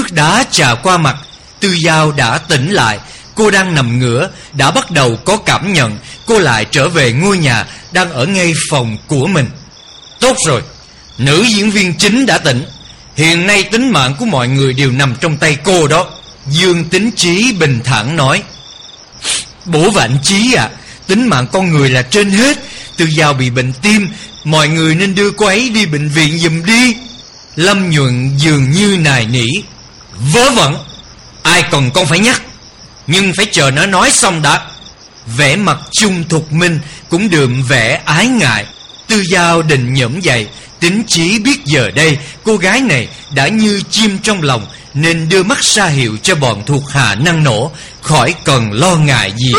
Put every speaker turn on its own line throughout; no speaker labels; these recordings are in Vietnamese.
nước đá trà qua mặt, Tư Giao đã tỉnh lại. Cô đang nằm ngửa, Đã bắt đầu có cảm nhận. Cô lại trở về ngôi nhà Đang ở ngay phòng của mình. Tốt rồi, Nữ diễn viên chính đã tỉnh. Hiện nay tính mạng của mọi người đều nằm trong tay cô đó. Dương tính trí bình thản nói. Bố vạn trí Chí à Tính mạng con người là trên hết. Tư Giao bị bệnh tim, Mọi người nên đưa cô ấy đi bệnh viện giùm đi. Lâm nhuận dường như nài nỉ. Vớ vẩn Ai cần con phải nhắc. Nhưng phải chờ nó nói xong đã. Vẻ mặt trung thục minh Cũng đượm vẻ ái ngại. Tư Giao định nhẫm dậy Tính chí biết giờ đây. Cô gái này đã như chim trong lòng Nên đưa mắt ra hiệu cho bọn thuộc hạ năng nổ. Khỏi cần lo ngại gì.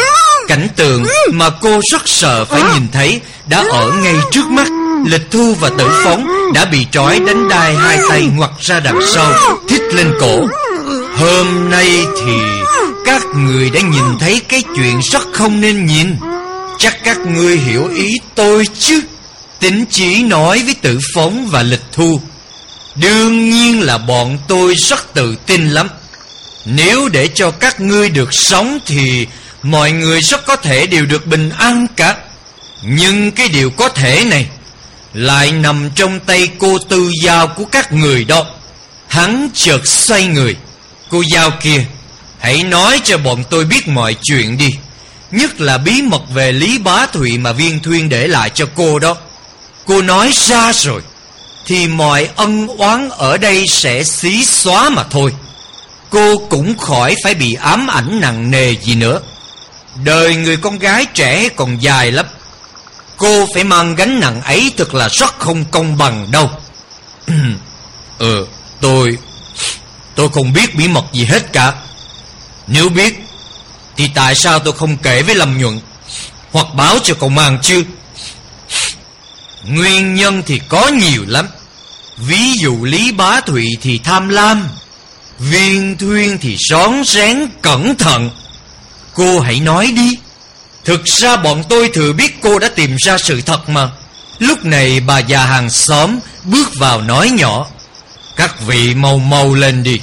Cảnh tượng mà cô rất sợ phải nhìn thấy Đã ở ngay trước mắt. Lịch thu và tử phóng Đã bị trói đánh đai hai tay ngoặt ra đằng sau lên cổ. Hôm nay thì Các người đã nhìn thấy cái chuyện rất không nên nhìn. Chắc các ngươi hiểu ý tôi chứ? Tính chỉ nói với tử phóng và lịch thu. Đương nhiên là bọn tôi rất tự tin lắm. Nếu để cho các ngươi được sống thì Mọi người rất có thể đều được bình an cả. Nhưng cái điều có thể này Lại nằm trong tay cô tư giao của các người đó. Hắn chợt xoay người. Cô giao kia, Hãy nói cho bọn tôi biết mọi chuyện đi. Nhất là bí mật về Lý Bá Thụy mà Viên Thuyên để lại cho cô đó. Cô nói ra rồi, Thì mọi ân oán ở đây sẽ xí xóa mà thôi. Cô cũng khỏi phải bị ám ảnh nặng nề gì nữa. Đời người con gái trẻ còn dài lắm. Cô phải mang gánh nặng ấy thật là rất không công bằng đâu. Ừ tôi Tôi không biết bí mật gì hết cả. Nếu biết, Thì tại sao tôi không kể với Lâm Nhuận Hoặc báo cho công an chứ? Nguyên nhân thì có nhiều lắm. Ví dụ Lý Bá Thụy thì tham lam, Viên Thuyên thì xón rén cẩn thận. Cô hãy nói đi. Thực ra bọn tôi thừa biết cô đã tìm ra sự thật mà. Lúc này bà già hàng xóm bước vào nói nhỏ. Các vị mau mau lên đi.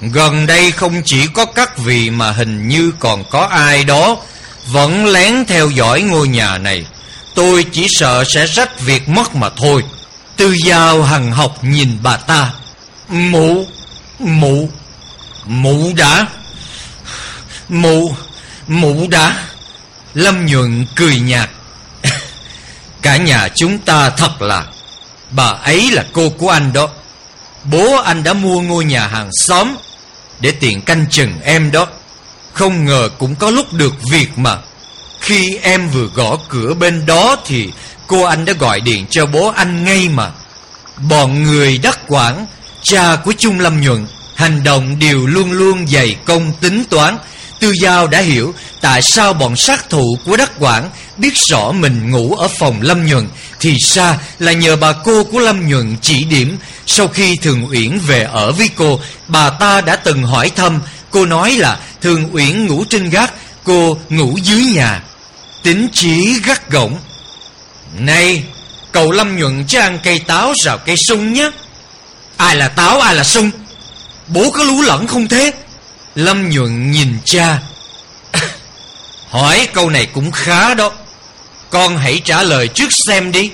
Gần đây không chỉ có các vị mà hình như còn có ai đó Vẫn lén theo dõi ngôi nhà này. Tôi chỉ sợ sẽ rách việc mất mà thôi. Tư Giao hằng học nhìn bà ta. Mụ Mụ Mụ đã. Mụ Mụ đã. Lâm nhuận cười nhạt. Cả nhà chúng ta thật là, Bà ấy là cô của anh đó. Bố anh đã mua ngôi nhà hàng xóm Để tiện canh chừng em đó. Không ngờ cũng có lúc được việc mà. Khi em vừa gõ cửa bên đó Thì cô anh đã gọi điện cho bố anh ngay mà. Bọn người đắc quản Cha của Trung Lâm Nhuận, Hành động đều luôn luôn dày công tính toán. Tư Giao đã hiểu tại sao bọn sát thủ của Đắc Quảng biết rõ mình ngủ ở phòng Lâm Nhuận thì ra là nhờ bà cô của Lâm Nhuận chỉ điểm. Sau khi Thường Uyển về ở với cô, bà ta đã từng hỏi thăm. Cô nói là Thường Uyển ngủ trên gác, cô ngủ dưới nhà. Tính trí gắt gỏng. Này, cậu Lâm Nhuận chứ ăn cây táo rào cây sung nhé. Ai là táo, ai là sung? Bố có lú lẫn không thế? Lâm Nhuận nhìn cha Hỏi câu này cũng khá đó con hãy trả lời trước xem đi.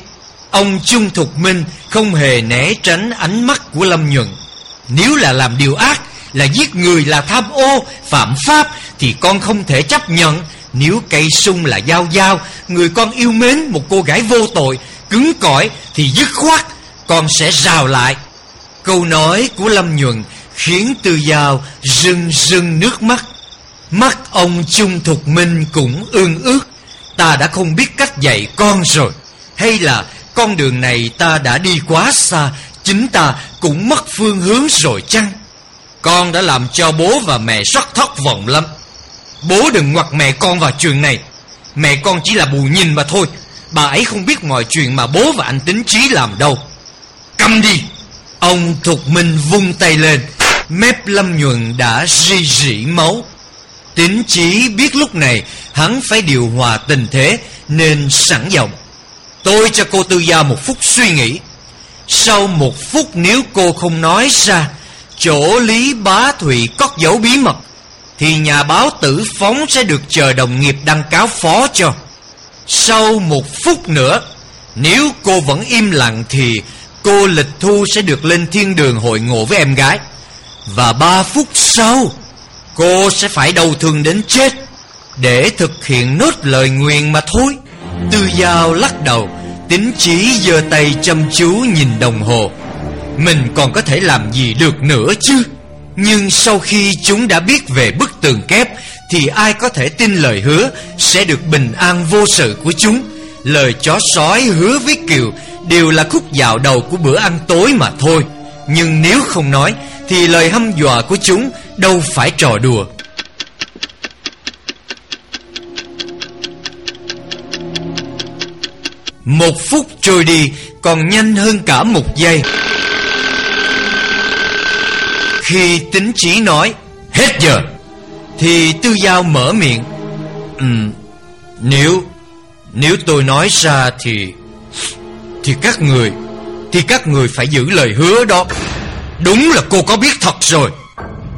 Ông Trung Thục Minh không hề né tránh ánh mắt của Lâm Nhuận. Nếu là làm điều ác, Là giết người là tham ô, Phạm pháp, Thì con không thể chấp nhận. Nếu cây sung là giao giao, Người con yêu mến một cô gái vô tội, Cứng cỏi, thì dứt khoát Con sẽ rào lại. Câu nói của Lâm Nhuận Khiến Tư Giao rưng rưng nước mắt. Mắt ông Trung Thục Minh cũng ương ước. Ta đã không biết cách dạy con rồi. Hay là con đường này ta đã đi quá xa, Chính ta cũng mất phương hướng rồi chăng? Con đã làm cho bố và mẹ rất thất vọng lắm. Bố đừng ngoặt mẹ con vào chuyện này. Mẹ con chỉ là bù nhìn mà thôi. Bà ấy không biết mọi chuyện mà bố và anh tính trí làm đâu. Câm đi. Ông Thục Minh vung tay lên. Mép Lâm Nhuận đã ri rỉ máu. Tính chí biết lúc này Hắn phải điều hòa tình thế Nên sẵn giọng. Tôi cho cô Tư Gia một phút suy nghĩ. Sau một phút nếu cô không nói ra, Chỗ Lý Bá Thụy cất dấu bí mật, Thì nhà báo tử phóng sẽ được chờ đồng nghiệp đăng cáo phó cho. Sau một phút nữa, Nếu cô vẫn im lặng thì Cô Lịch Thu sẽ được lên thiên đường hội ngộ với em gái. Và ba phút sau Cô sẽ phải đau thương đến chết Để thực hiện nốt lời nguyện mà thôi. Tư Giao lắc đầu, Tính chí giơ tay chăm chú nhìn đồng hồ. Mình còn có thể làm gì được nữa chứ? Nhưng sau khi chúng đã biết về bức tường kép, Thì ai có thể tin lời hứa Sẽ được bình an vô sự của chúng. Lời chó sói hứa với Kiều Đều là khúc dạo đầu của bữa ăn tối mà thôi. Nhưng nếu không nói, Thì lời hăm dọa của chúng Đâu phải trò đùa. Một phút trôi đi Còn nhanh hơn cả một giây. Khi tính chỉ nói Hết giờ Thì tư giao mở miệng ừ, Nếu Nếu tôi nói ra thì Thì các người Thì các người phải giữ lời hứa đó. Đúng là cô có biết thật rồi.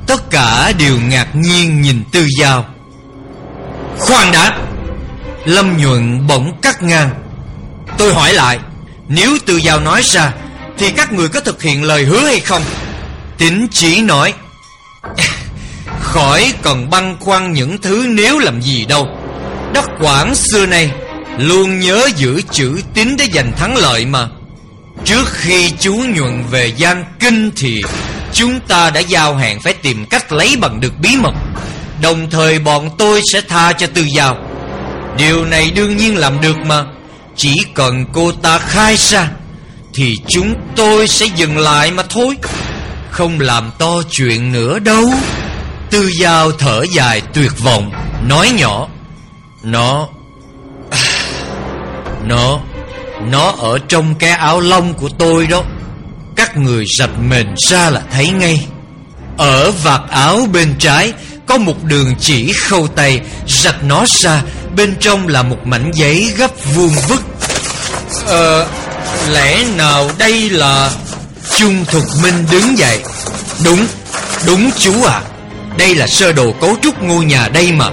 Tất cả đều ngạc nhiên nhìn tư giao. Khoan đã, Lâm nhuận bỗng cắt ngang. Tôi hỏi lại, Nếu Tư giao nói ra, Thì các người có thực hiện lời hứa hay không? Tính chỉ nói, Khỏi cần băn khoăn những thứ nếu làm gì đâu. Đất Quảng xưa nay Luôn nhớ giữ chữ tín để giành thắng lợi mà. Trước khi chú nhuận về Giang Kinh thì Chúng ta đã giao hẹn phải tìm cách lấy bằng được bí mật. Đồng thời bọn tôi sẽ tha cho tư giao Điều này đương nhiên làm được mà. Chỉ cần cô ta khai ra, Thì chúng tôi sẽ dừng lại mà thôi. Không làm to chuyện nữa đâu. Tư Giao thở dài tuyệt vọng, Nói nhỏ. Nó Nó Nó ở trong cái áo lông của tôi đó. Các người rạch mền ra là thấy ngay. Ở vạt áo bên trái Có một đường chỉ khâu tay, Rạch nó ra, Bên trong là một mảnh giấy gấp vuông vức. Ờ Lẽ nào đây là Trung Thục Minh đứng dậy? Đúng Đúng chú à. Đây là sơ đồ cấu trúc ngôi nhà đây mà.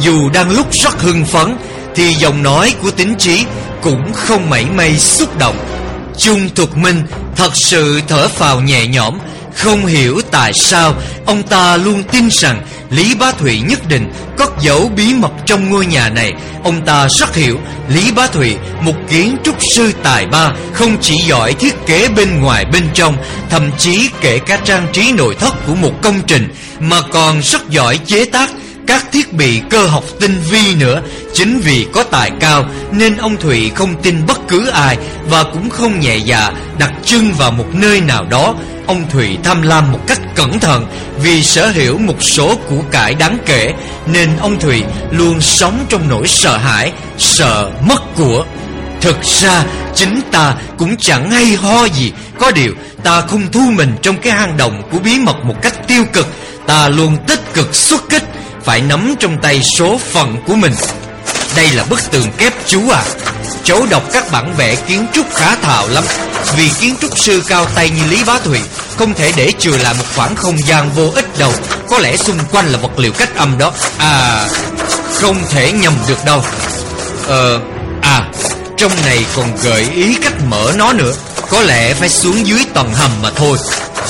Dù đang lúc rất hưng phấn, Thì giọng nói của tính trí Cũng không mảy may xúc động. Trung Thục Minh thật sự thở phào nhẹ nhõm, Không hiểu tại sao Ông ta luôn tin rằng Lý Bá Thụy nhất định cất giấu bí mật trong ngôi nhà này. Ông ta rất hiểu Lý Bá Thụy, một kiến trúc sư tài ba, Không chỉ giỏi thiết kế bên ngoài, bên trong, Thậm chí kể cả trang trí nội thất của một công trình, Mà còn rất giỏi chế tác các thiết bị cơ học tinh vi nữa. Chính vì có tài cao, Nên ông Thụy không tin bất cứ ai Và cũng không nhẹ dạ đặt chân vào một nơi nào đó. Ông Thụy tham lam một cách cẩn thận Vì sở hữu một số của cải đáng kể, Nên ông Thụy luôn sống trong nỗi sợ hãi, Sợ mất của. Thực ra, chính ta cũng chẳng hay ho gì. Có điều, ta không thu mình trong cái hang động của bí mật một cách tiêu cực. Ta luôn tích cực xuất kích. Phải nắm trong tay số phận của mình. Đây là bức tường kép chú à Cháu đọc các bản vẽ kiến trúc khá thạo lắm. Vì kiến trúc sư cao tay như Lý Bá Thụy, Không thể để chừa lại một khoảng không gian vô ích đâu. Có lẽ xung quanh là vật liệu cách âm đó. À Không thể nhầm được đâu. Ờ À Trong này còn gợi ý cách mở nó nữa. Có lẽ phải xuống dưới tầng hầm mà thôi.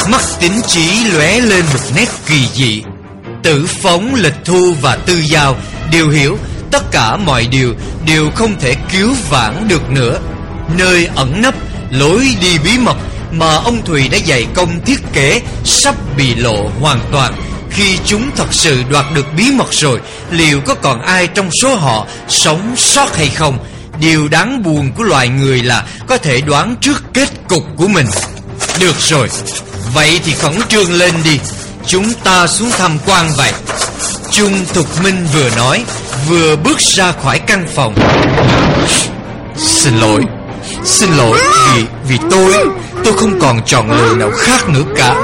Mắt tính trí lóe lên một nét kỳ dị. Tử phóng lịch thu và tư giao. Đều hiểu tất cả mọi điều đều không thể cứu vãn được nữa. Nơi ẩn nấp, lối đi bí mật mà ông Thùy đã dày công thiết kế sắp bị lộ hoàn toàn. Khi chúng thật sự đoạt được bí mật rồi Liệu có còn ai trong số họ sống sót hay không? Điều đáng buồn của loài người là có thể đoán trước kết cục của mình. Được rồi, vậy thì khẩn trương lên đi. Chúng ta xuống tham quan vậy. Trung Thục Minh vừa nói, Vừa bước ra khỏi căn phòng. Xin lỗi Xin lỗi vì vì tôi. Tôi không còn chọn lựa nào khác nữa cả.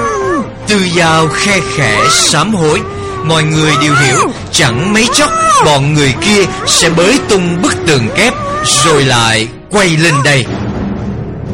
Tư Giao khe khẽ sám hối. Mọi người đều hiểu, Chẳng mấy chốc, Bọn người kia sẽ bới tung bức tường kép, Rồi lại quay lên đây.